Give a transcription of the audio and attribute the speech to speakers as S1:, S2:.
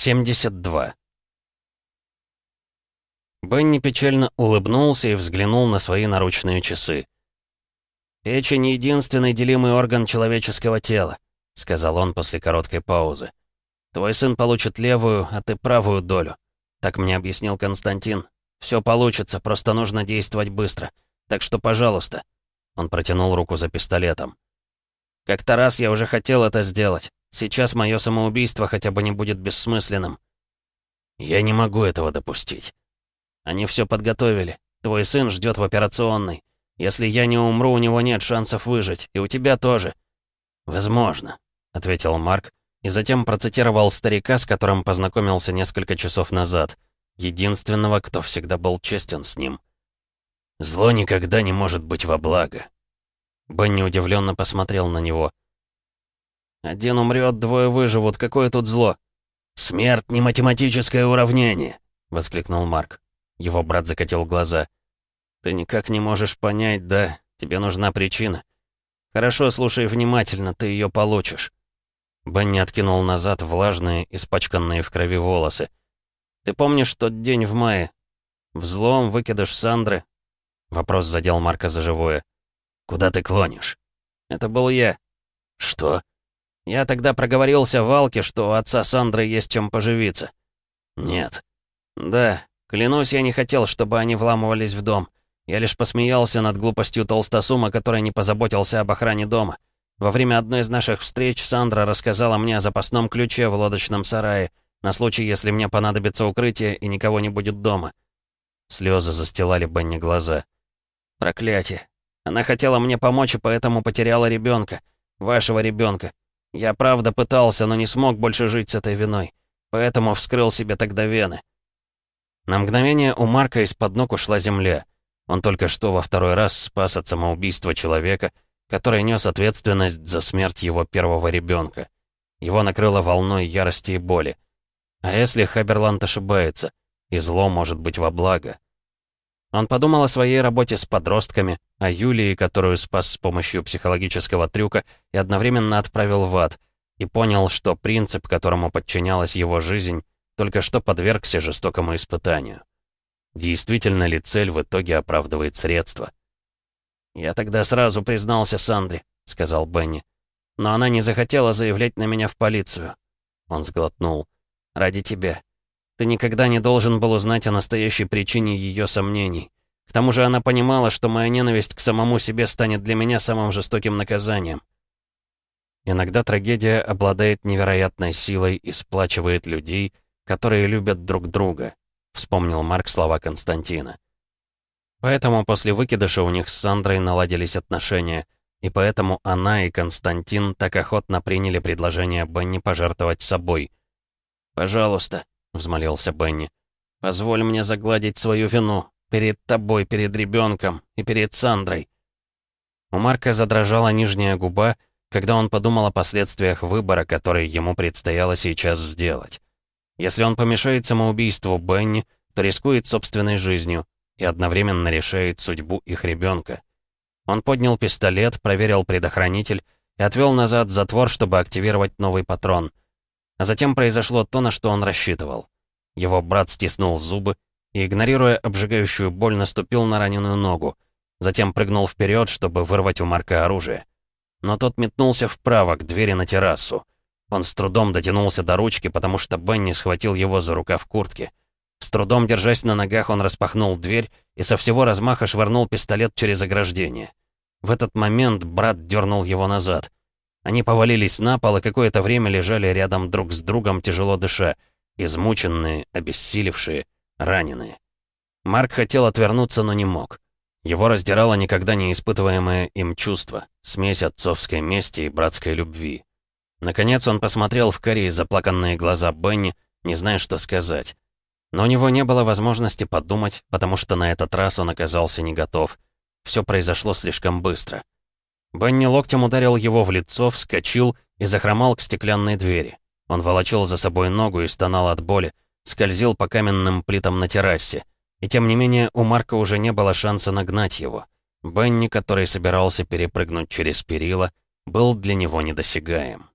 S1: 72. Бенни печально улыбнулся и взглянул на свои наручные часы. «Печень — единственный делимый орган человеческого тела», — сказал он после короткой паузы. «Твой сын получит левую, а ты правую долю. Так мне объяснил Константин. Все получится, просто нужно действовать быстро. Так что, пожалуйста». Он протянул руку за пистолетом. «Как-то раз я уже хотел это сделать. Сейчас мое самоубийство хотя бы не будет бессмысленным». «Я не могу этого допустить». «Они все подготовили. Твой сын ждет в операционной. Если я не умру, у него нет шансов выжить. И у тебя тоже». «Возможно», — ответил Марк, и затем процитировал старика, с которым познакомился несколько часов назад. Единственного, кто всегда был честен с ним. «Зло никогда не может быть во благо». Бенни удивленно посмотрел на него. «Один умрет, двое выживут. Какое тут зло?» «Смерть — не математическое уравнение!» — воскликнул Марк. Его брат закатил глаза. «Ты никак не можешь понять, да? Тебе нужна причина. Хорошо, слушай внимательно, ты ее получишь». Бенни откинул назад влажные, испачканные в крови волосы. «Ты помнишь тот день в мае? Взлом, выкидыш Сандры?» Вопрос задел Марка за живое. «Куда ты клонишь?» «Это был я». «Что?» «Я тогда проговорился Валке, что у отца Сандры есть чем поживиться». «Нет». «Да, клянусь, я не хотел, чтобы они вламывались в дом. Я лишь посмеялся над глупостью толстосума, который не позаботился об охране дома. Во время одной из наших встреч Сандра рассказала мне о запасном ключе в лодочном сарае, на случай, если мне понадобится укрытие и никого не будет дома. Слезы застилали Бенни глаза. Проклятие. Она хотела мне помочь и поэтому потеряла ребенка, Вашего ребенка. Я правда пытался, но не смог больше жить с этой виной. Поэтому вскрыл себе тогда вены. На мгновение у Марка из-под ног ушла земля. Он только что во второй раз спас от самоубийства человека, который нес ответственность за смерть его первого ребенка. Его накрыло волной ярости и боли. А если Хаберланд ошибается, и зло может быть во благо? Он подумал о своей работе с подростками, о Юлии, которую спас с помощью психологического трюка, и одновременно отправил в ад, и понял, что принцип, которому подчинялась его жизнь, только что подвергся жестокому испытанию. Действительно ли цель в итоге оправдывает средства? «Я тогда сразу признался Сандре», — сказал Бенни. «Но она не захотела заявлять на меня в полицию». Он сглотнул. «Ради тебя. Ты никогда не должен был узнать о настоящей причине ее сомнений. К тому же она понимала, что моя ненависть к самому себе станет для меня самым жестоким наказанием». Иногда трагедия обладает невероятной силой и сплачивает людей, которые любят друг друга вспомнил Марк слова Константина. Поэтому после выкидыша у них с Сандрой наладились отношения, и поэтому она и Константин так охотно приняли предложение Бенни пожертвовать собой. «Пожалуйста», — взмолился Бенни, — «позволь мне загладить свою вину перед тобой, перед ребенком и перед Сандрой». У Марка задрожала нижняя губа, когда он подумал о последствиях выбора, который ему предстояло сейчас сделать. Если он помешает самоубийству Бенни, то рискует собственной жизнью и одновременно решает судьбу их ребенка. Он поднял пистолет, проверил предохранитель и отвел назад затвор, чтобы активировать новый патрон. А затем произошло то, на что он рассчитывал. Его брат стиснул зубы и, игнорируя обжигающую боль, наступил на раненую ногу. Затем прыгнул вперед, чтобы вырвать у Марка оружие. Но тот метнулся вправо, к двери на террасу. Он с трудом дотянулся до ручки, потому что Бенни схватил его за рукав куртки. С трудом держась на ногах, он распахнул дверь и со всего размаха швырнул пистолет через ограждение. В этот момент брат дернул его назад. Они повалились на пол и какое-то время лежали рядом друг с другом, тяжело дыша, измученные, обессилевшие, раненые. Марк хотел отвернуться, но не мог. Его раздирало никогда не испытываемое им чувство, смесь отцовской мести и братской любви. Наконец он посмотрел в карие заплаканные глаза Бенни, не зная, что сказать. Но у него не было возможности подумать, потому что на этот раз он оказался не готов. Все произошло слишком быстро. Бенни локтем ударил его в лицо, вскочил и захромал к стеклянной двери. Он волочил за собой ногу и стонал от боли, скользил по каменным плитам на террасе. И тем не менее у Марка уже не было шанса нагнать его. Бенни, который собирался перепрыгнуть через перила, был для него недосягаем.